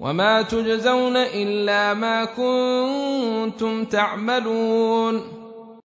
وما تجزون إلا ما كنتم تعملون